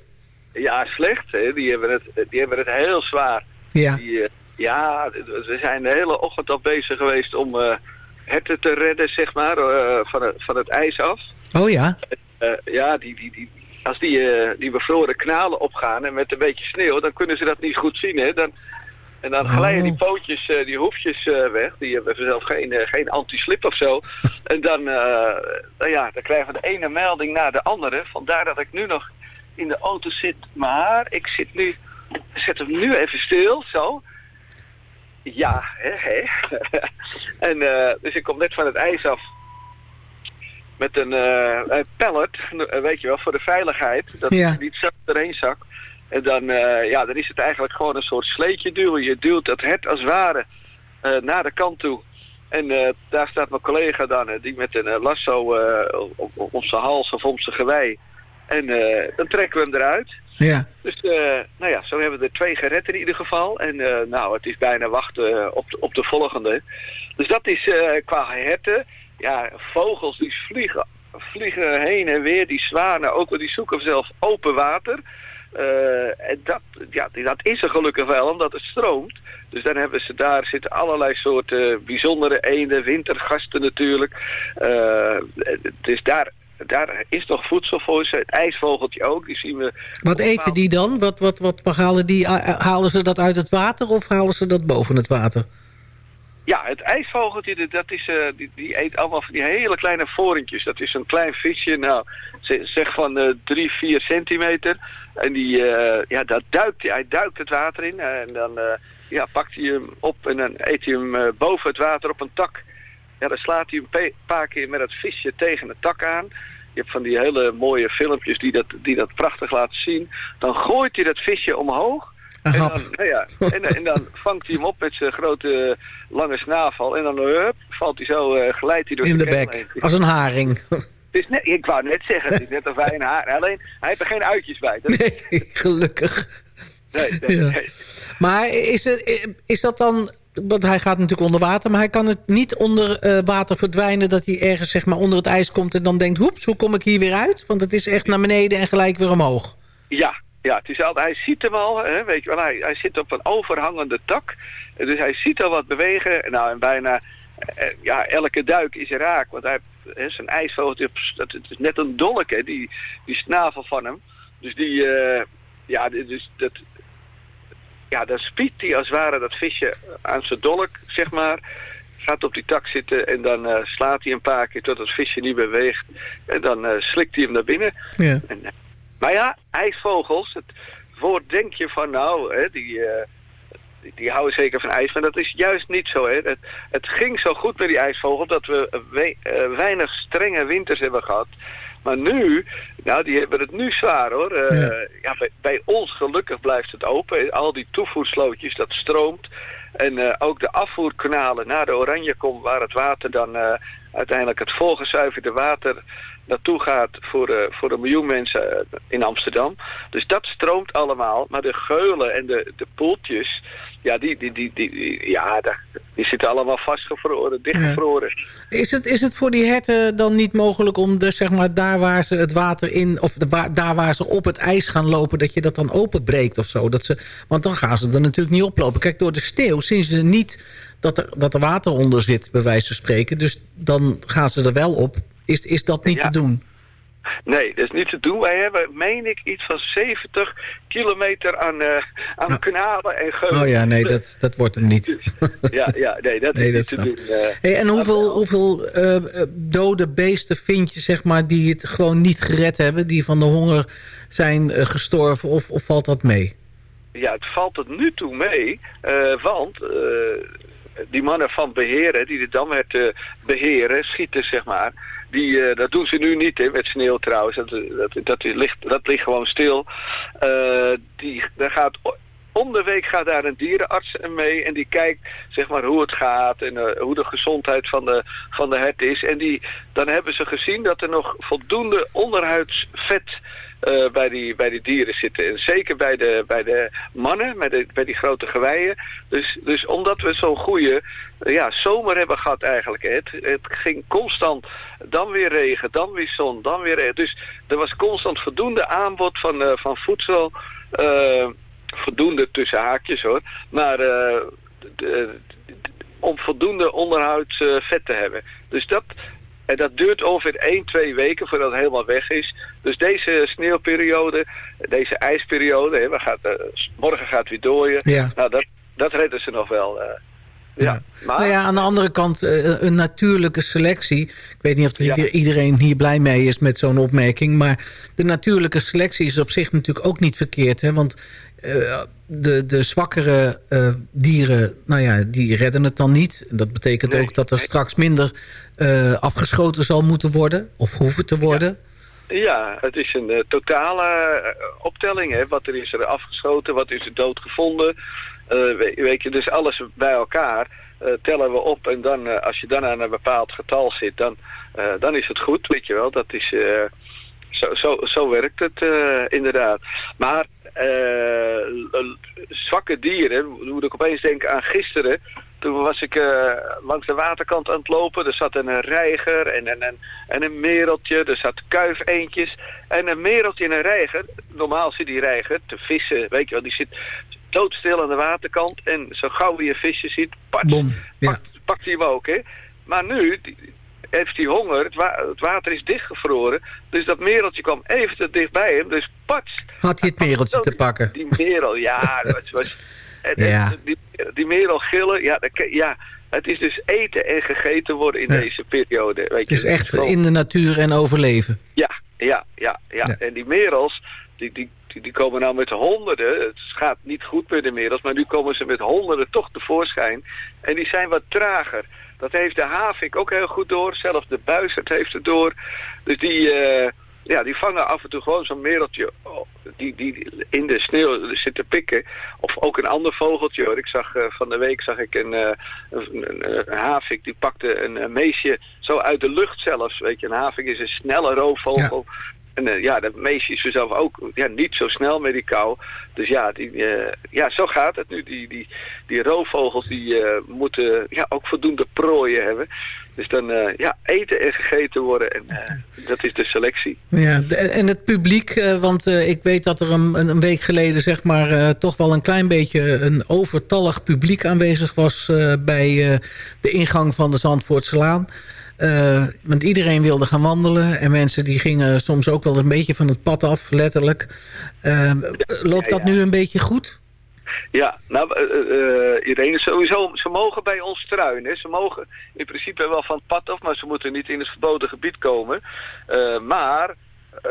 [SPEAKER 12] Ja, slecht. Hè. Die, hebben het, die hebben het heel zwaar.
[SPEAKER 7] Ja,
[SPEAKER 12] Die, eh, ja, we zijn de hele ochtend al bezig geweest om eh herten te redden, zeg maar, eh, van, het, van het ijs af.
[SPEAKER 7] oh ja.
[SPEAKER 12] Eh, ja, die, die, die, als die, eh, die bevroren knalen opgaan en met een beetje sneeuw, dan kunnen ze dat niet goed zien. Hè? Dan, en dan glijden die pootjes, die hoefjes weg. Die hebben zelf geen, geen anti-slip of zo. en dan, nou ja, dan krijgen we de ene melding na de andere. Vandaar dat ik nu nog in de auto zit. Maar ik zit nu, ik zet hem nu even stil, zo. Ja, hè, hè. en eh, dus ik kom net van het ijs af. Met een eh, een pallet, eh, weet je wel, voor de veiligheid. Dat
[SPEAKER 7] Ja.
[SPEAKER 12] het niet zo erheen zak. En dan, ja, dan is het eigenlijk gewoon een soort sleetje duwen. Je duwt dat het als het ware naar de kant toe. En daar staat mijn collega dan, die met een lasso op, op zijn hals of om zijn gewei. En dan trekken we hem eruit.
[SPEAKER 7] Ja.
[SPEAKER 12] Dus eh, nou ja, zo hebben we er twee gered in ieder geval. En eh, nou, het is bijna wachten eh, op, de, op de volgende. Dus dat is qua herten. Ja, vogels die vliegen, vliegen heen en weer. Die zwanen ook, die zoeken zelf open water. En dat, ja, dat is er gelukkig wel, omdat het stroomt. Dus dan hebben ze daar zitten allerlei soorten bijzondere eenden, wintergasten natuurlijk. Eh, dus daar, daar is nog voedsel voor ze. Het ijsvogeltje ook, die zien we
[SPEAKER 7] Wat eten die dan? Wat, wat, wat halen, die, eh, halen ze dat uit het water of halen ze dat boven het water?
[SPEAKER 12] Ja, het ijsvogeltje, dat is, eh, die, die eet allemaal van die hele kleine vorentjes. Dat is een klein visje, nou, ze- zeg van eh 3, 4 centimeter. En die, eh, ja, dat duikt hij. Duikt het water in eh, en dan eh, ja, pakt hij hem op en dan eet hij hem eh, boven het water op een tak. Ja, dan slaat hij een paar keer met het visje tegen de tak aan. Je hebt van die hele mooie filmpjes die dat, die dat prachtig laten zien. Dan gooit hij dat visje omhoog. En dan, nou ja, en, en dan vangt hij hem op met zijn grote lange snavel. En dan hup, valt hij zo, eh glijdt hij door
[SPEAKER 7] In de bek, als een haring.
[SPEAKER 12] Het is net, ik wou net zeggen, het is net hij een haar. Alleen, hij heeft er geen uitjes bij. Dat,
[SPEAKER 7] Nee, gelukkig.
[SPEAKER 12] nee, nee,
[SPEAKER 7] Ja.
[SPEAKER 12] nee.
[SPEAKER 7] Maar is, het, is dat dan... Want hij gaat natuurlijk onder water, maar hij kan het niet onder eh, water verdwijnen... dat hij ergens zeg maar, onder het ijs komt en dan denkt... hoeps, hoe kom ik hier weer uit? Want het is echt naar beneden en gelijk weer omhoog.
[SPEAKER 12] Ja, ja, het is altijd, hij ziet hem al, hè, weet je hij, hij zit op een overhangende tak. Dus hij ziet al wat bewegen. Nou, en bijna eh, ja, elke duik is raak. Want hij hè, zijn ijsvogeltje, dat het is net een dolk, hè, die, die snavel van hem. Dus die, eh, ja, dus dat, ja, dan spiedt hij als het ware dat visje aan zijn dolk, zeg maar. Gaat op die tak zitten en dan eh, slaat hij een paar keer tot het visje niet beweegt. En dan eh, slikt hij hem naar binnen.
[SPEAKER 7] Ja.
[SPEAKER 12] En, eh, maar ja, ijsvogels, het woord denk je van nou, hè, die, die, houden zeker van ijs. Maar dat is juist niet zo. Hè. Het, het ging zo goed met die ijsvogel dat we we- weinig strenge winters hebben gehad. Maar nu, nou die hebben het nu zwaar hoor. Eh,
[SPEAKER 7] Ja.
[SPEAKER 12] ja. bij, bij ons gelukkig blijft het open. Al die toevoerslootjes, dat stroomt. En eh, ook de afvoerkanalen naar de Oranjekom, waar het water dan eh, uiteindelijk het volgezuiverde water naartoe gaat voor, eh, voor een miljoen mensen eh, in Amsterdam. Dus dat stroomt allemaal. Maar de geulen en de, de poeltjes, ja, die, die, die, die, ja, die zitten allemaal vastgevroren, dichtgevroren.
[SPEAKER 7] Is het, is het voor die herten dan niet mogelijk om de, zeg maar, daar waar ze het water in... of de, daar waar ze op het ijs gaan lopen... dat je dat dan openbreekt of zo? Dat ze, want dan gaan ze er natuurlijk niet oplopen. Kijk, door de sneeuw zien ze niet dat er, dat er water onder zit, bij wijze van spreken. Dus dan gaan ze er wel op. Is, is dat niet
[SPEAKER 12] Ja.
[SPEAKER 7] te doen?
[SPEAKER 12] Nee, dat is niet te doen. Wij hebben, meen ik, iets van 70 kilometer aan, eh aan kanalen en geulen.
[SPEAKER 7] Oh ja, nee, dat, dat wordt hem niet.
[SPEAKER 12] Ja, ja nee, dat
[SPEAKER 7] Nee,
[SPEAKER 12] is
[SPEAKER 7] dat
[SPEAKER 12] niet te doen. eh.
[SPEAKER 7] Hey, en hoeveel, hoeveel eh, dode beesten vind je, zeg maar, die het gewoon niet gered hebben... die van de honger zijn gestorven, of, of valt dat mee?
[SPEAKER 12] Ja, het valt tot nu toe mee, want die mannen van beheren, die de damwet eh beheren, schieten zeg maar, die, eh, dat doen ze nu niet hè, met sneeuw trouwens, dat, dat, dat, ligt, dat ligt gewoon stil. Eh, die, daar gaat, om de week gaat daar een dierenarts mee en die kijkt zeg maar, hoe het gaat en eh, hoe de gezondheid van de, van de hert is. En die, dan hebben ze gezien dat er nog voldoende onderhuidsvet eh, bij, die, bij die dieren zitten. En zeker bij de, bij de mannen, bij, de, bij die grote geweien. Dus, dus omdat we zo'n goede ja, zomer hebben gehad eigenlijk. Het, het ging constant, dan weer regen, dan weer zon, dan weer regen. Dus er was constant voldoende aanbod van, eh, van voedsel. eh, voldoende tussen haakjes hoor. Maar om voldoende onderhoudsvet te hebben. Dus dat, En dat duurt ongeveer 1, 2 weken voordat het helemaal weg is. Dus deze sneeuwperiode, deze ijsperiode, hè, we gaat, eh, morgen gaat het weer dooien.
[SPEAKER 7] Ja.
[SPEAKER 12] Nou, dat, dat redden ze nog wel. eh. ja. Maar,
[SPEAKER 7] Nou ja, aan de andere kant eh, een natuurlijke selectie. Ik weet niet of
[SPEAKER 12] Ja.
[SPEAKER 7] iedereen hier blij mee is met zo'n opmerking. Maar de natuurlijke selectie is op zich natuurlijk ook niet verkeerd. Hè? Want de, de zwakkere eh, dieren, nou ja, die redden het dan niet. Dat betekent
[SPEAKER 12] Nee,
[SPEAKER 7] ook dat er
[SPEAKER 12] nee.
[SPEAKER 7] straks minder eh, afgeschoten zal moeten worden. Of hoeven te worden.
[SPEAKER 12] Ja, het is een eh, totale optelling. Hè. Wat er is er afgeschoten, wat is er doodgevonden. We- weet je, dus alles bij elkaar tellen we op. En dan, als je dan aan een bepaald getal zit, dan, dan is het goed. Weet je wel, dat is... zo, zo, zo werkt het eh, inderdaad. Maar eh, zwakke dieren, moet ik opeens denken aan gisteren. Toen was ik eh, langs de waterkant aan het lopen. Er zat een reiger en, en, en, en een mereltje. Er zat kuifeentjes. En een mereltje en een reiger. Normaal zit die reiger te vissen. Weet je wel, die zit doodstil aan de waterkant. En zo gauw je een visje ziet, pakt,
[SPEAKER 7] Bom, ja.
[SPEAKER 12] pakt, pakt hij hem ook. Hè? Maar nu die- heeft hij honger. Het, wa- het water is dichtgevroren. Dus dat mereltje kwam even te dicht bij hem. Dus pats.
[SPEAKER 7] Had hij het mereltje te pakken?
[SPEAKER 12] Die merel, ja. Dat was,
[SPEAKER 7] Ja.
[SPEAKER 12] die, die merel gillen, ja, dat, ja. Het is dus eten en gegeten worden in
[SPEAKER 7] Ja.
[SPEAKER 12] deze periode. Weet
[SPEAKER 7] Het
[SPEAKER 12] je.
[SPEAKER 7] is echt in de natuur en overleven.
[SPEAKER 12] ja, ja, ja, ja.
[SPEAKER 7] Ja.
[SPEAKER 12] En die merels, die, die, die, die komen nou met honderden. Het gaat niet goed met de merels, maar nu komen ze met honderden toch tevoorschijn. En die zijn wat trager. Dat heeft de havik ook heel goed door. Zelfs de buizerd heeft het door. Dus die, eh, ja, die vangen af en toe gewoon zo'n mereltje oh, die, die in de sneeuw zit te pikken. Of ook een ander vogeltje. Hoor. Ik zag, eh, van de week zag ik een, eh, een, een havik die pakte een, een meesje zo uit de lucht zelfs. Weet je, een havik is een snelle roofvogel. En eh, ja, dat meisje is zelf ook ja, niet zo snel met die kou. Dus ja, die, eh, ja zo gaat het nu. Die, die, die roofvogels die, eh, moeten ja, ook voldoende prooien hebben. Dus dan ja, eten en gegeten worden. En dat is de selectie.
[SPEAKER 7] Ja, en het publiek, want ik weet dat er een, week geleden zeg maar toch wel een klein beetje een overtallig publiek aanwezig was bij de ingang van de Zandvoortselaan. Eh, want iedereen wilde gaan wandelen en mensen die gingen soms ook wel een beetje van het pad af, letterlijk. Eh, loopt dat nu een beetje goed?
[SPEAKER 12] Ja, nou, eh, Irene, sowieso, ze mogen bij ons struinen. Ze mogen in principe wel van het pad af, maar ze moeten niet in het verboden gebied komen. Maar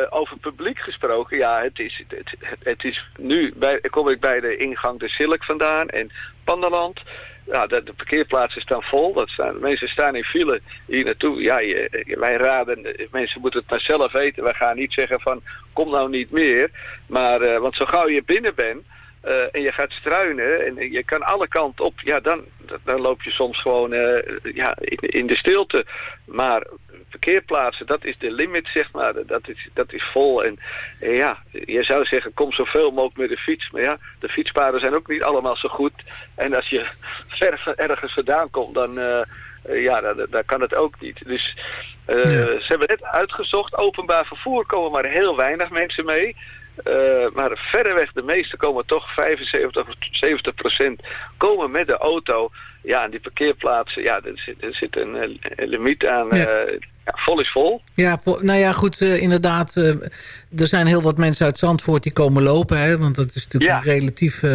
[SPEAKER 12] over publiek gesproken, ja, het is, het, het, het is nu, bij, kom ik bij de ingang de Silk vandaan en Panderland. Ja, de, de parkeerplaatsen staan vol. Dat mensen staan in file hier naartoe. Ja, wij raden, mensen moeten het maar zelf weten. Wij gaan niet zeggen van, kom nou niet meer. Maar, eh, want zo gauw je binnen bent, eh, en je gaat struinen en je kan alle kanten op, ja, dan, dan loop je soms gewoon eh, ja, in, in de stilte. Maar parkeerplaatsen, dat is de limit, zeg maar. Dat is, dat is vol. En ja, je zou zeggen, kom zoveel mogelijk met de fiets. Maar ja, de fietspaden zijn ook niet allemaal zo goed. En als je ver ergens vandaan komt, dan... eh, ja, daar, daar kan het ook niet. Dus eh, ze hebben net uitgezocht. Openbaar vervoer komen maar heel weinig mensen mee. Eh, maar verreweg de meeste komen toch 75 of 70 procent komen met de auto. Ja, en die parkeerplaatsen, ja, er zit, er zit een, een limiet aan.
[SPEAKER 7] Ja.
[SPEAKER 12] Ja, vol is vol.
[SPEAKER 7] Ja, nou ja, goed, eh, inderdaad. eh, er zijn heel wat mensen uit Zandvoort die komen lopen. Hè, want dat is natuurlijk
[SPEAKER 12] Ja.
[SPEAKER 7] een relatief eh,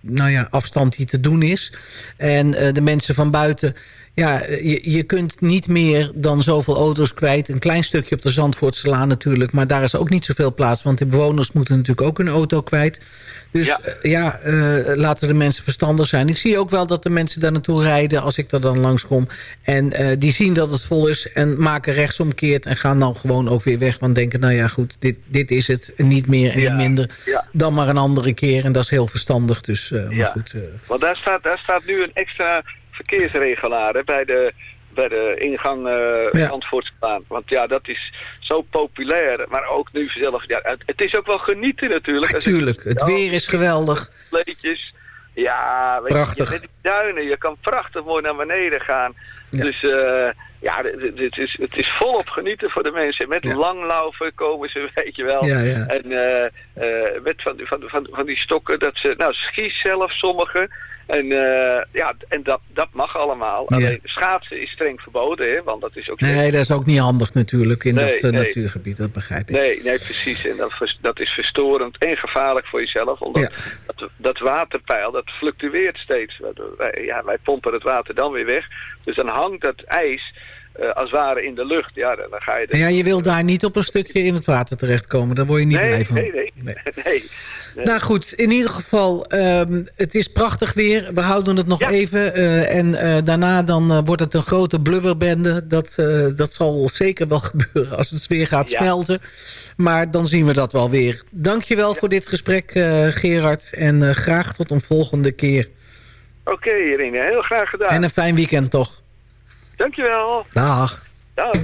[SPEAKER 7] nou ja, afstand die te doen is. En de mensen van buiten... Ja, eh, je, je kunt niet meer dan zoveel auto's kwijt. Een klein stukje op de Zandvoortselaan natuurlijk. Maar daar is ook niet zoveel plaats. Want de bewoners moeten natuurlijk ook hun auto kwijt. Dus
[SPEAKER 12] Ja.
[SPEAKER 7] ja, ja eh, laten de mensen verstandig zijn. Ik zie ook wel dat de mensen daar naartoe rijden als ik er dan langskom. En eh, die zien dat het vol is en maken rechtsomkeert... en gaan dan gewoon ook weer weg. Want denken, nou ja, goed, dit, dit is het. Niet meer en
[SPEAKER 12] Ja.
[SPEAKER 7] niet minder.
[SPEAKER 12] Ja.
[SPEAKER 7] Dan maar een andere keer. En dat is heel verstandig. Dus, eh, maar goed, eh,
[SPEAKER 12] Want daar staat, daar staat nu een extra verkeersregelaar hè, bij de bij de ingang
[SPEAKER 7] Ja.
[SPEAKER 12] Zandvoortslaan. Want ja, dat is zo populair. Maar ook nu zelf, ja, het, het is ook wel genieten natuurlijk.
[SPEAKER 7] Natuurlijk. Het weer is geweldig.
[SPEAKER 12] kleedjes. Ja, weet je,
[SPEAKER 7] Prachtig.
[SPEAKER 12] met die duinen, je kan prachtig mooi naar beneden gaan.
[SPEAKER 7] Ja.
[SPEAKER 12] Dus eh, ja, het is, het is volop genieten voor de mensen. Met
[SPEAKER 7] Ja.
[SPEAKER 12] langlaufen komen ze, weet je wel.
[SPEAKER 7] Ja.
[SPEAKER 12] En eh, met van, die- van, van, van die stokken, dat ze, nou, ski zelf sommigen.
[SPEAKER 13] En, eh, ja, en dat, dat mag allemaal.
[SPEAKER 7] Ja.
[SPEAKER 13] Alleen schaatsen is streng verboden, hè, want dat is ook...
[SPEAKER 7] Nee, dat is ook niet handig natuurlijk in
[SPEAKER 13] Nee,
[SPEAKER 7] dat eh,
[SPEAKER 13] nee.
[SPEAKER 7] natuurgebied, dat begrijp ik.
[SPEAKER 13] Nee, nee, precies. En dat, dat is verstorend en gevaarlijk voor jezelf. Omdat dat, dat waterpeil, dat fluctueert steeds. Wij, ja, wij pompen het water dan weer weg. Dus dan hangt dat ijs eh, als het ware in de lucht. Ja, dan, ga je...
[SPEAKER 7] Ja, je wil daar niet op een stukje in het water terechtkomen. Daar word je niet
[SPEAKER 13] nee,
[SPEAKER 7] blij van.
[SPEAKER 13] nee, nee, nee, nee.
[SPEAKER 7] Nou goed, in ieder geval, ehm, het is prachtig weer. We houden het nog even. eh, en eh, daarna dan wordt het een grote blubberbende. Dat, dat zal zeker wel gebeuren als het weer gaat
[SPEAKER 13] Ja.
[SPEAKER 7] smelten. Maar dan zien we dat wel weer. Dankjewel voor dit gesprek, Gerard. En graag tot een volgende keer.
[SPEAKER 13] Oké, Irene, heel graag gedaan.
[SPEAKER 7] En een fijn weekend toch.
[SPEAKER 13] Dankjewel.
[SPEAKER 7] Dag.
[SPEAKER 13] Dag.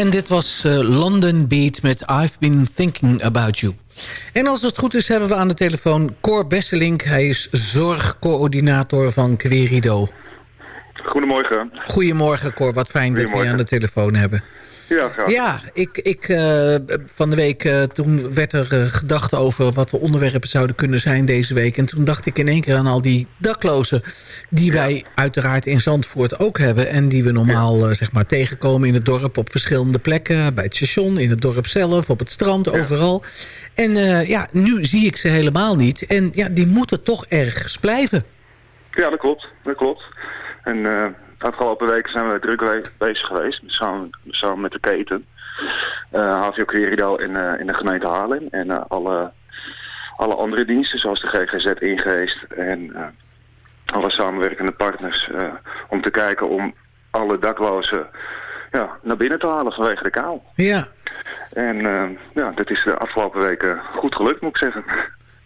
[SPEAKER 7] En dit was eh, London Beat met I've Been Thinking About You. En als het goed is hebben we aan de telefoon Cor Besselink. Hij is zorgcoördinator van Querido.
[SPEAKER 14] Goedemorgen.
[SPEAKER 7] Goedemorgen Cor, wat fijn dat we je aan de telefoon hebben.
[SPEAKER 14] Ja, graag.
[SPEAKER 7] Ja, ik, ik, eh, van de week eh, toen werd er eh, gedacht over wat de onderwerpen zouden kunnen zijn deze week. En toen dacht ik in één keer aan al die daklozen die wij uiteraard in Zandvoort ook hebben. En die we normaal zeg maar tegenkomen in het dorp op verschillende plekken. Bij het station, in het dorp zelf, op het strand, overal. En ja, nu zie ik ze helemaal niet. En ja, die moeten toch ergens blijven.
[SPEAKER 14] Ja, dat klopt. Dat klopt. En de afgelopen weken zijn we druk we- bezig geweest. Samen, samen met de keten. eh HVO Querido in, eh, in de gemeente Haarlem. En eh, alle, alle andere diensten zoals de GGZ Ingeest. En alle samenwerkende partners. om te kijken om alle daklozen ja, naar binnen te halen vanwege de kou.
[SPEAKER 7] Ja.
[SPEAKER 14] En ja, dat is de afgelopen weken goed gelukt moet ik zeggen.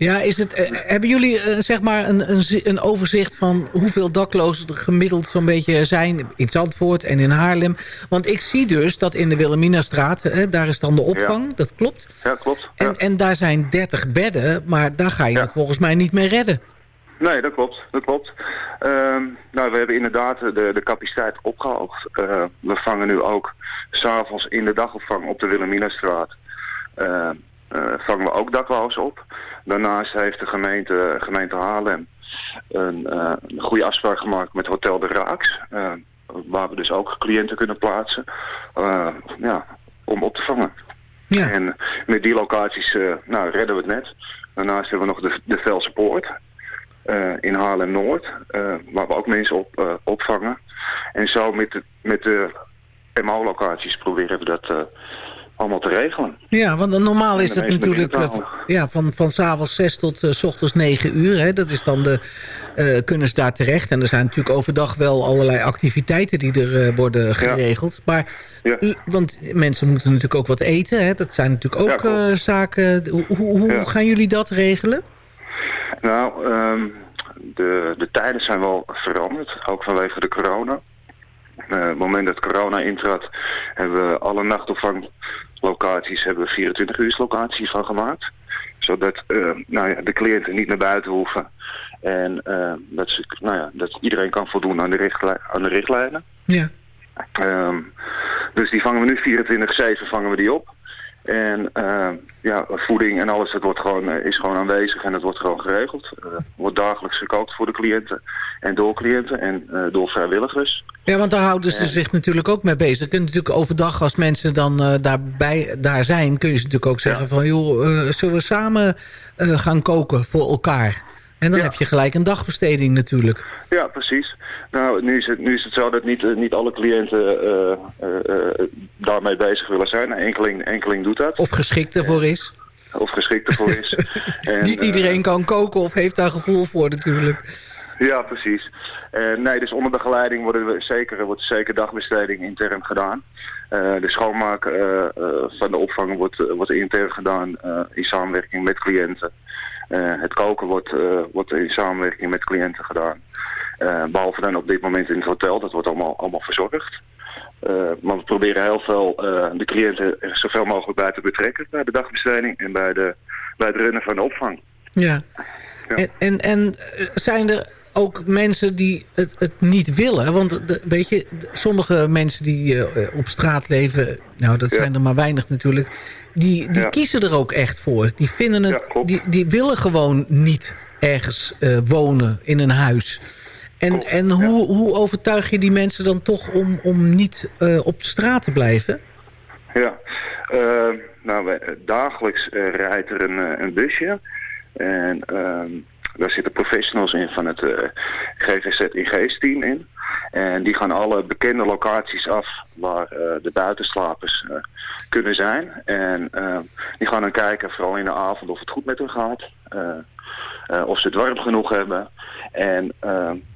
[SPEAKER 7] Ja, is het, eh, hebben jullie eh, zeg maar een, een, een overzicht van hoeveel daklozen er gemiddeld zo'n beetje zijn in Zandvoort en in Haarlem? Want ik zie dus dat in de Wilhelminastraat, hè, daar is dan de opvang, dat klopt.
[SPEAKER 14] Ja, klopt.
[SPEAKER 7] En, en daar zijn 30 bedden, maar daar ga je het volgens mij niet mee redden.
[SPEAKER 14] Nee, dat klopt. Dat klopt. Ehm, nou, we hebben inderdaad de, de capaciteit opgehoogd. Eh, we vangen nu ook s'avonds in de dagopvang op de Wilhelminastraat. eh, vangen we ook daklozen op. Daarnaast heeft de gemeente, gemeente Haarlem een, eh, een goede afspraak gemaakt met Hotel de Raaks. eh, waar we dus ook cliënten kunnen plaatsen. eh, ja, om op te vangen.
[SPEAKER 7] Ja.
[SPEAKER 14] En met die locaties eh, nou, redden we het net. Daarnaast hebben we nog de, de Velse Poort eh, in Haarlem-Noord, eh, waar we ook mensen op, eh, opvangen. En zo met de, met de MO-locaties proberen we dat eh, allemaal te regelen.
[SPEAKER 7] Ja, want normaal is het natuurlijk
[SPEAKER 14] met
[SPEAKER 7] eh, van, ja, van, van s'avonds 6 tot eh, s ochtends 9 uur. Hè. Dat is dan de, eh, kunnen ze daar terecht. En er zijn natuurlijk overdag wel allerlei activiteiten die er worden geregeld. Maar, l- want mensen moeten natuurlijk ook wat eten. Hè. Dat zijn natuurlijk ook zaken. Hoe, hoe, hoe gaan jullie dat regelen?
[SPEAKER 14] Nou, ehm, de, de tijden zijn wel veranderd, ook vanwege de corona. Op het moment dat corona intrad, hebben we alle nachtopvanglocaties hebben we 24 uur locaties van gemaakt. Zodat eh, nou ja, de cliënten niet naar buiten hoeven. En eh, dat, ze, nou ja, dat iedereen kan voldoen aan de, richtlijn, aan de richtlijnen.
[SPEAKER 7] Ja.
[SPEAKER 14] Ehm, dus die vangen we nu 24-7 vangen we die op. En ehm, ja, voeding en alles, het wordt gewoon, eh, is gewoon aanwezig en het wordt gewoon geregeld. Eh, wordt dagelijks gekookt voor de cliënten en door cliënten en eh, door vrijwilligers.
[SPEAKER 7] Ja, want daar houden ze zich natuurlijk ook mee bezig. Je kunt natuurlijk overdag, als mensen dan eh, daarbij, daar zijn... kun je ze natuurlijk ook zeggen van... joh, eh, zullen we samen eh, gaan koken voor elkaar? En dan
[SPEAKER 14] Ja.
[SPEAKER 7] heb je gelijk een dagbesteding natuurlijk.
[SPEAKER 14] Ja, precies. Nou, nu is het, nu is het zo dat niet, eh, niet alle cliënten eh, eh, daarmee bezig willen zijn. Enkeling, enkeling doet dat.
[SPEAKER 7] Of geschikt ervoor is.
[SPEAKER 14] Of geschikt ervoor is. en,
[SPEAKER 7] Niet iedereen kan koken of heeft daar gevoel voor natuurlijk.
[SPEAKER 14] Ja, precies. Eh, nee, dus onder begeleiding worden we zeker, wordt zeker dagbesteding intern gedaan. De schoonmaak van de opvang wordt, wordt intern gedaan in samenwerking met cliënten. Eh, het koken wordt, eh, wordt in samenwerking met cliënten gedaan. Eh, behalve dan op dit moment in het hotel, dat wordt allemaal, allemaal verzorgd. Eh, maar we proberen heel veel de cliënten er zoveel mogelijk bij te betrekken bij de dagbesteding en bij, de, bij het runnen van de opvang.
[SPEAKER 7] Ja. En, en, en eh, zijn er ook mensen die het, het niet willen? Want de, weet je, sommige mensen die eh, op straat leven... nou, dat zijn er maar weinig natuurlijk... die, die kiezen er ook echt voor. Die, vinden het, die, die willen gewoon niet ergens eh, wonen in een huis. En, en hoe, hoe overtuig je die mensen dan toch om, om niet eh, op de straat te blijven?
[SPEAKER 14] Ja, nou, dagelijks rijdt er een, een busje. En ehm, daar zitten professionals in van het eh GVZ IG's-team in. En die gaan alle bekende locaties af waar eh, de buitenslapers eh, kunnen zijn. En die gaan dan kijken, vooral in de avond, of het goed met hen gaat. Of ze het warm genoeg hebben. En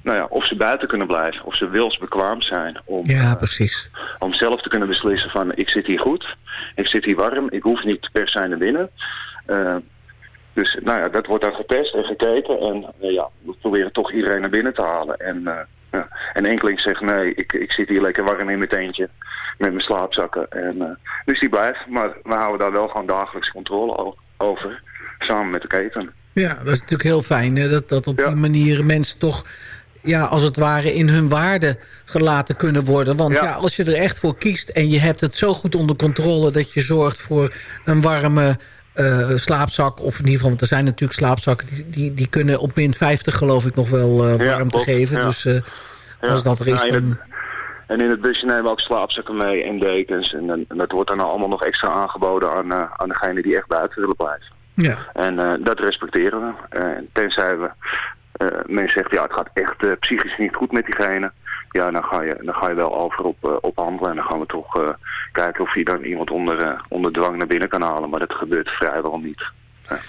[SPEAKER 14] nou ja, of ze buiten kunnen blijven. Of ze wilsbekwaam zijn om
[SPEAKER 7] Ja, precies.
[SPEAKER 14] om zelf te kunnen beslissen van ik zit hier goed, ik zit hier warm, ik hoef niet per se naar binnen. Dus nou ja, dat wordt dan getest en gekeken en eh, ja, we proberen toch iedereen naar binnen te halen. En, eh, ja. en enkeling zegt nee, ik, ik zit hier lekker warm in mijn teentje met mijn slaapzakken. En, eh, dus die blijft, maar we houden daar wel gewoon dagelijks controle over, samen met de keten.
[SPEAKER 7] Ja, dat is natuurlijk heel fijn. Hè? Dat, dat op die manier mensen toch ja, als het ware in hun waarde gelaten kunnen worden. Want ja. als je er echt voor kiest en je hebt het zo goed onder controle... dat je zorgt voor een warme uh, slaapzak. Of in ieder geval, want er zijn natuurlijk slaapzakken... die, die, die kunnen op min 50 geloof ik nog wel uh, warmte ja, geven. Dus uh, als dat er is... Dan...
[SPEAKER 14] En in het busje nemen we ook slaapzakken mee en dekens. En, en dat wordt dan allemaal nog extra aangeboden aan, uh, aan degenen die echt buiten willen blijven.
[SPEAKER 7] Ja.
[SPEAKER 14] En uh, dat respecteren we. Uh, tenzij we mensen zeggen, ja het gaat echt psychisch niet goed met diegene. Ja, dan ga je, dan ga je wel over op, op handelen. En dan gaan we toch kijken of je dan iemand onder, onder dwang naar binnen kan halen. Maar dat gebeurt vrijwel niet. Ja.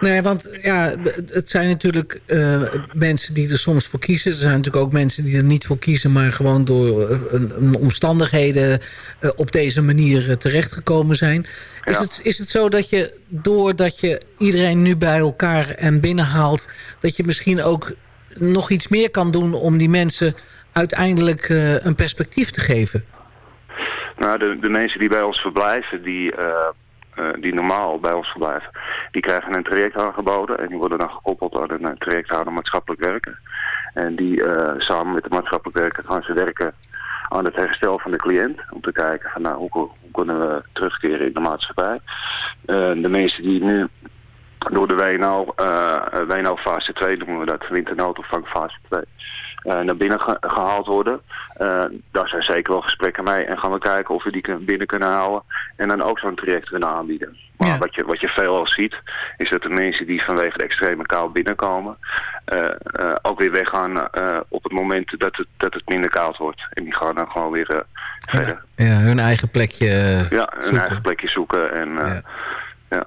[SPEAKER 7] Nee, want ja, het zijn natuurlijk uh, mensen die er soms voor kiezen. Er zijn natuurlijk ook mensen die er niet voor kiezen... maar gewoon door uh, omstandigheden uh, op deze manier terechtgekomen zijn. Ja. Is, het, is het zo dat je, doordat je iedereen nu bij elkaar en binnenhaalt... dat je misschien ook nog iets meer kan doen om die mensen uiteindelijk een perspectief te geven?
[SPEAKER 14] Nou, de, de mensen die bij ons verblijven, die... Uh, die normaal bij ons verblijven, die krijgen een traject aangeboden en die worden dan gekoppeld aan een traject aan maatschappelijk werken. En die uh, samen met de maatschappelijk werken gaan ze werken aan het herstel van de cliënt. Om te kijken van nou, hoe, hoe kunnen we terugkeren in de maatschappij. Uh, de mensen die nu door de WNO, WNO fase 2 noemen we dat, winternoodopvang fase 2 uh, naar binnen ge gehaald worden. Uh, daar zijn zeker wel gesprekken mee. En gaan we kijken of we die binnen kunnen houden. En dan ook zo'n traject kunnen aanbieden. Maar ja. wat, je, wat je veelal ziet, is dat de mensen die vanwege de extreme kou binnenkomen... Uh, ook weer weggaan op het moment dat het, dat het minder koud wordt. En die gaan dan gewoon weer verder.
[SPEAKER 7] Ja, ja, hun eigen plekje
[SPEAKER 14] Ja, hun
[SPEAKER 7] zoeken.
[SPEAKER 14] eigen plekje zoeken. En, ja. ja.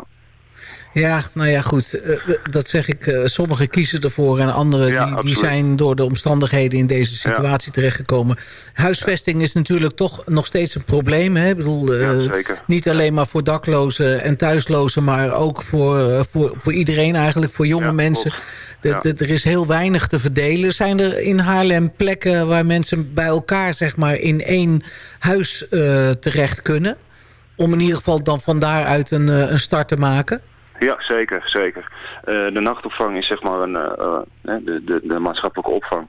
[SPEAKER 7] Ja, nou ja, goed. Dat zeg ik. Sommigen kiezen ervoor en anderen
[SPEAKER 14] ja,
[SPEAKER 7] die, die zijn door de omstandigheden in deze situatie ja. terechtgekomen. Huisvesting is natuurlijk toch nog steeds een probleem. Hè? Ik bedoel, uh, niet alleen maar voor daklozen en thuislozen, maar ook voor, voor, voor iedereen eigenlijk, voor jonge mensen. De, de, er is heel weinig te verdelen. Zijn er in Haarlem plekken waar mensen bij elkaar zeg maar, in één huis uh, terecht kunnen? Om in ieder geval dan van daaruit een, een start te maken?
[SPEAKER 14] Ja, zeker, zeker. Uh, de nachtopvang is zeg maar een, uh, de, de, de maatschappelijke opvang.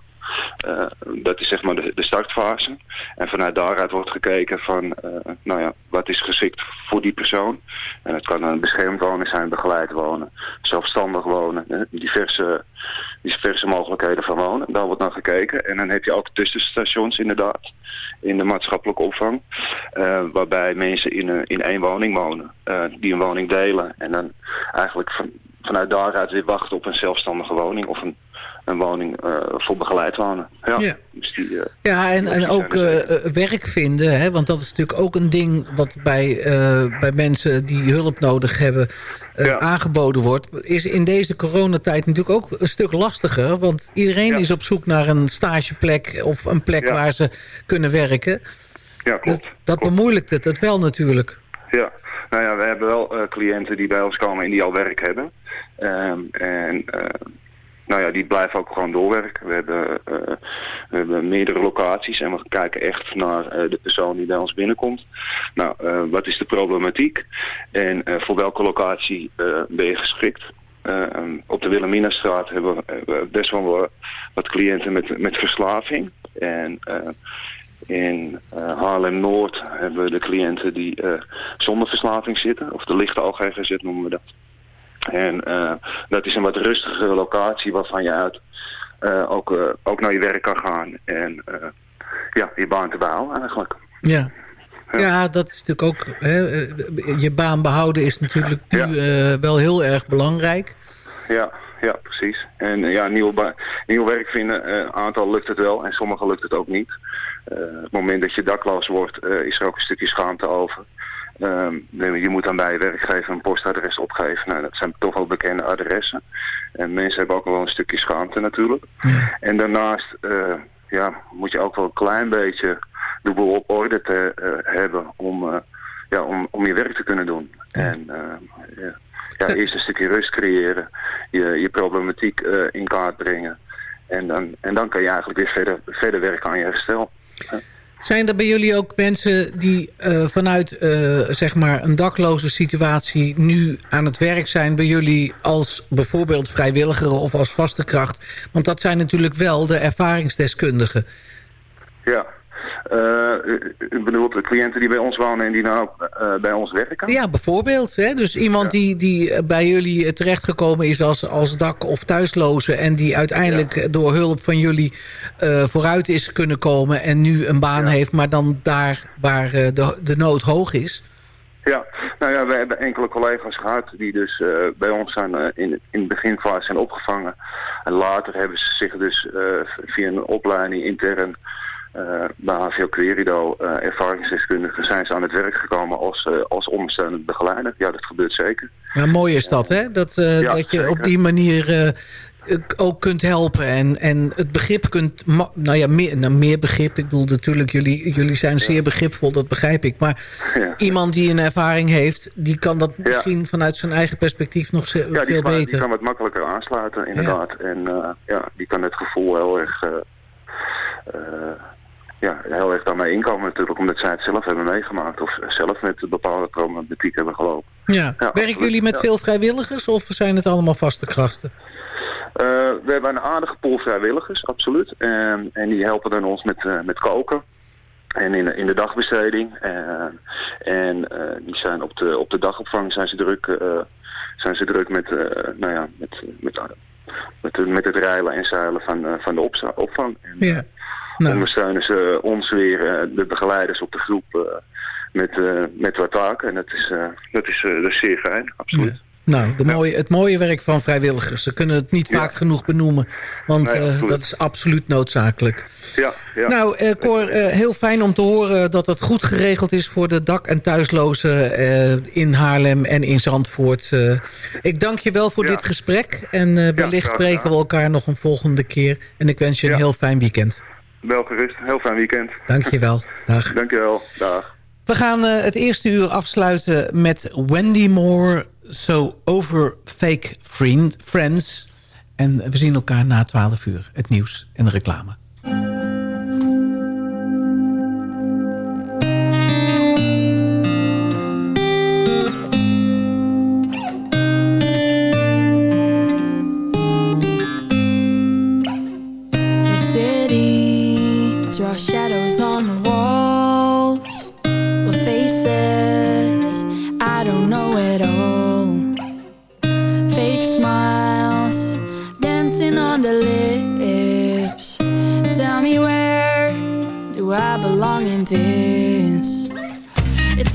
[SPEAKER 14] Uh, dat is zeg maar de, de, startfase. En vanuit daaruit wordt gekeken van, nou ja, wat is geschikt voor die persoon. En het kan een beschermd wonen zijn, begeleid wonen, zelfstandig wonen, diverse, diverse mogelijkheden van wonen. Daar wordt naar gekeken. En dan heb je ook tussenstations inderdaad in de maatschappelijke opvang. Uh, waarbij mensen in, een, in één woning wonen. Die een woning delen. En dan eigenlijk vanuit daaruit weer wachten op een zelfstandige woning. Of een, een woning uh, voor begeleid wonen. Ja,
[SPEAKER 7] ja.
[SPEAKER 14] Dus die,
[SPEAKER 7] ja en, en ook werk vinden. Hè? Want dat is natuurlijk ook een ding wat bij, bij mensen die hulp nodig hebben... Ja. aangeboden wordt, is in deze coronatijd natuurlijk ook een stuk lastiger. Want iedereen ja. is op zoek naar een stageplek of een plek waar ze kunnen werken.
[SPEAKER 14] Ja, klopt.
[SPEAKER 7] Dat, dat
[SPEAKER 14] klopt.
[SPEAKER 7] bemoeilijkt het, het wel natuurlijk.
[SPEAKER 14] Ja, nou ja, we hebben wel uh, cliënten die bij ons komen en die al werk hebben. Um, en uh, nou ja, die blijven ook gewoon doorwerken. We hebben, uh, we hebben meerdere locaties en we kijken echt naar de persoon die bij ons binnenkomt. Nou, wat is de problematiek en voor welke locatie ben je geschikt? op de Wilhelminastraat hebben we best wel wat cliënten met, met verslaving. En in Haarlem-Noord hebben we de cliënten die zonder verslaving zitten. Of de lichte ALGGZ noemen we dat. En uh, dat is een wat rustigere locatie waarvan je uit uh, ook, uh, ook naar je werk kan gaan. En ja, je baan te behouden eigenlijk.
[SPEAKER 7] Ja. ja. Ja, dat is natuurlijk ook... Hè, je baan behouden is natuurlijk nu ja. wel heel erg belangrijk.
[SPEAKER 14] Ja, ja precies. En ja, nieuw, nieuw werk vinden, een aantal lukt het wel en sommigen lukt het ook niet. op het moment dat je dakloos wordt, is er ook een stukje schaamte over. Um, je moet dan bij je werkgever een postadres opgeven. Nou, dat zijn toch wel bekende adressen. En mensen hebben ook wel een stukje schaamte natuurlijk.
[SPEAKER 7] Ja.
[SPEAKER 14] En daarnaast uh, ja, moet je ook wel een klein beetje de boel op orde te uh, hebben om, uh, ja, om, om je werk te kunnen doen.
[SPEAKER 7] Ja.
[SPEAKER 14] En ja, ja, eerst een stukje rust creëren, je, je problematiek in kaart brengen. En dan, en dan kan je eigenlijk weer verder, verder werken aan je herstel.
[SPEAKER 7] Zijn er bij jullie ook mensen die eh, vanuit eh, zeg maar een dakloze situatie... nu aan het werk zijn bij jullie als bijvoorbeeld vrijwilliger of als vaste kracht? Want dat zijn natuurlijk wel de ervaringsdeskundigen.
[SPEAKER 14] Ja. Eh, u, bedoelt de cliënten die bij ons wonen en die nou bij ons werken?
[SPEAKER 7] Ja, bijvoorbeeld. Hè? Dus iemand die, die eh, bij jullie terechtgekomen is als, als dak- of thuisloze... en die uiteindelijk door hulp van jullie vooruit is kunnen komen... en nu een baan heeft, maar dan daar waar de, de nood hoog is.
[SPEAKER 14] Ja, nou ja, we hebben enkele collega's gehad die dus bij ons zijn, in, in de beginfase zijn opgevangen. En later hebben ze zich dus via een opleiding intern bij HVO Querido, eh ervaringsdeskundigen, zijn ze aan het werk gekomen als, eh, als ondersteunend begeleider. Ja, dat gebeurt zeker.
[SPEAKER 7] Maar mooi is dat, hè? Dat, eh,
[SPEAKER 14] Ja,
[SPEAKER 7] dat je
[SPEAKER 14] zeker.
[SPEAKER 7] op die manier eh, ook kunt helpen. En, en het begrip kunt... Nou ja, meer, nou, meer begrip. Ik bedoel, natuurlijk, jullie, jullie zijn zeer begripvol, dat begrijp ik. Maar
[SPEAKER 14] Ja.
[SPEAKER 7] iemand die een ervaring heeft... die kan dat misschien vanuit zijn eigen perspectief nog ze-
[SPEAKER 14] Ja, die,
[SPEAKER 7] veel
[SPEAKER 14] kan- die
[SPEAKER 7] beter.
[SPEAKER 14] kan wat makkelijker aansluiten, inderdaad. En eh, ja, die kan het gevoel heel erg, eh, eh, ja, heel erg daarmee inkomen natuurlijk, omdat zij het zelf hebben meegemaakt of zelf met bepaalde problematiek hebben gelopen.
[SPEAKER 7] Ja.
[SPEAKER 14] Ja,
[SPEAKER 7] Werken jullie met
[SPEAKER 14] Ja.
[SPEAKER 7] veel vrijwilligers of zijn het allemaal vaste krachten?
[SPEAKER 14] Eh, we hebben een aardige pool vrijwilligers, absoluut. En, en die helpen dan ons met, eh, met koken. En in, in de dagbesteding. En, en eh, die zijn op de, op de dagopvang zijn ze druk, eh, zijn ze druk met, eh, nou ja, met, met, met, met het rijlen en zeilen van, eh, van de opvang. En,
[SPEAKER 7] Ja. Nou,
[SPEAKER 14] ondersteunen ze ons weer, eh, de begeleiders op de groep, eh, met, eh, met wat taken. En dat is, eh, dat is, eh, dat is zeer fijn, absoluut.
[SPEAKER 7] nou de mooie, het mooie werk van vrijwilligers. Ze kunnen het niet vaak genoeg benoemen. Want
[SPEAKER 14] Nee,
[SPEAKER 7] eh, dat is absoluut noodzakelijk.
[SPEAKER 14] Ja, ja.
[SPEAKER 7] Nou, eh, Cor, eh, heel fijn om te horen dat het goed geregeld is... voor de dak- en thuislozen eh, in Haarlem en in Zandvoort. Eh, ik dank je wel voor dit gesprek. En eh, wellicht spreken we elkaar nog een volgende keer. En ik wens je een heel fijn weekend.
[SPEAKER 14] Wel gerust, heel fijn weekend.
[SPEAKER 7] Dank je wel. Dag.
[SPEAKER 14] Dankjewel, dag.
[SPEAKER 7] We gaan eh, het eerste uur afsluiten met Wendy Moore... So Over Fake Friend, Friends. En we zien elkaar na 12 uur. Het nieuws en de reclame.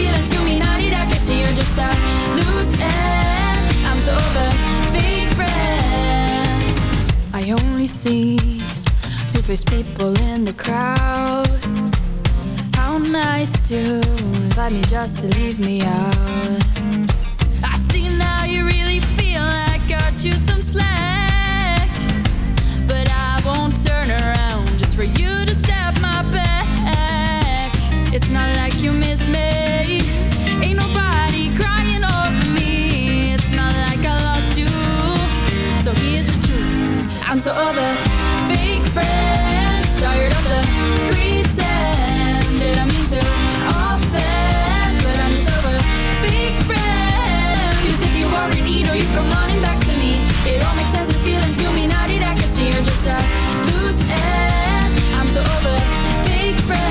[SPEAKER 15] feeling to me. Now that I can see you're just a loose end. I'm so over fake friends. I only see two-faced people in the crowd. How nice to invite me just to leave me out. I see now you really feel like I cut you some slack. But I won't turn around just for you to stab my back. It's not like you miss me. So over fake friends. Tired of the pretend. Did I mean to offend? But I'm just over fake friends. Cause if you already know you come running back to me, it all makes sense. It's feeling to me now that I can see you're just a loose end. I'm so over fake friends.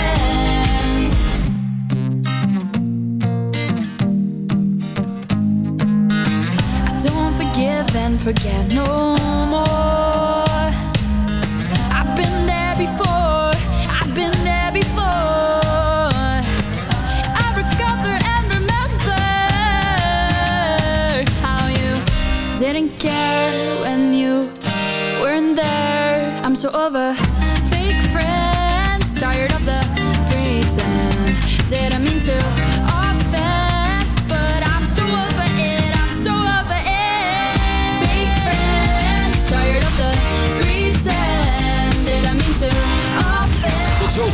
[SPEAKER 15] Forget no more. I've been there before. I've been there before. I recover and remember how you didn't care when you weren't there. I'm so over